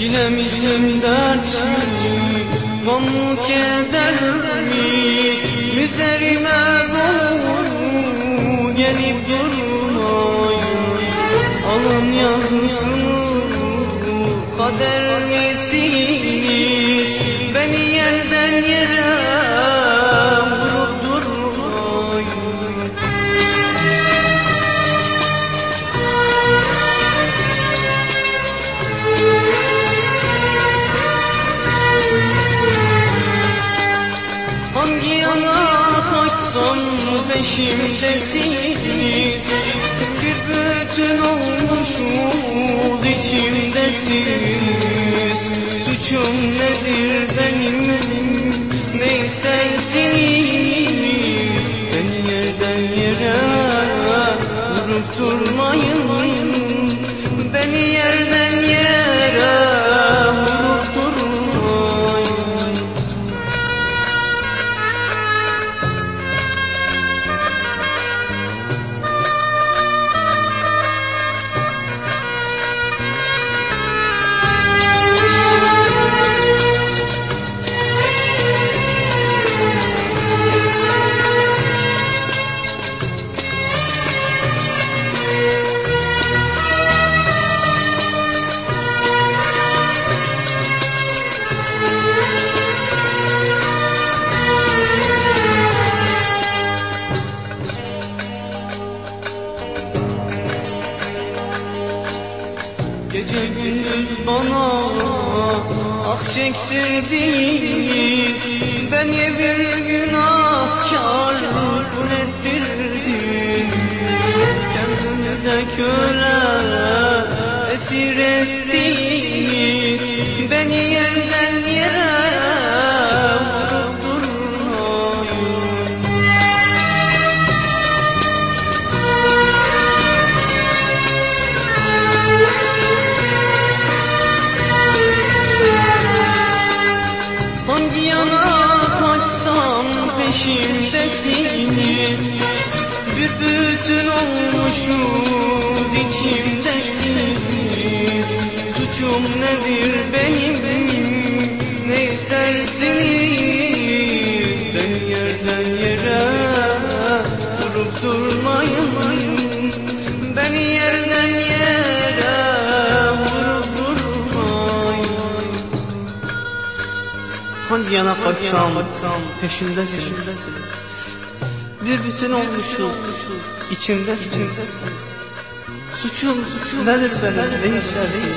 bizim dertli Gam kederli Üzerime doğru Gelip durmayın. Alın yazısını Kader misiniz Beni yerden yere kaçsam peşimdesiniz Bir bütün olmuşuz içimdesiniz Suçum nedir benim? Ne istersiniz? Beni yerden yere vurup durmayın? Beni yerden Gece gündüz bana ah çektirdiniz Beni bir günahkar kul ettirdin Kendinize köle esir ettiniz Beni yerden bütün olmuşuz içimdesiniz Suçum nedir benim? Ne istersiniz? Ben yerden yere vurup durmayın Beni yerden yere vurup durmayın Hangi yana kaçsam peşimdesiniz Bir bütün olmuşuz. İçimdesiniz Suçum suçum. Nedir benim? Ne istersiniz?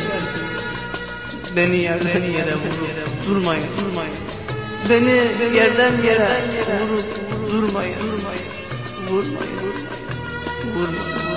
Beni yerden yere vurup durmayın. Durmayın. Beni yerden yere vurup durmayın. Vurmayın. Vurmayın. Vurmayın